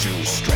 juice.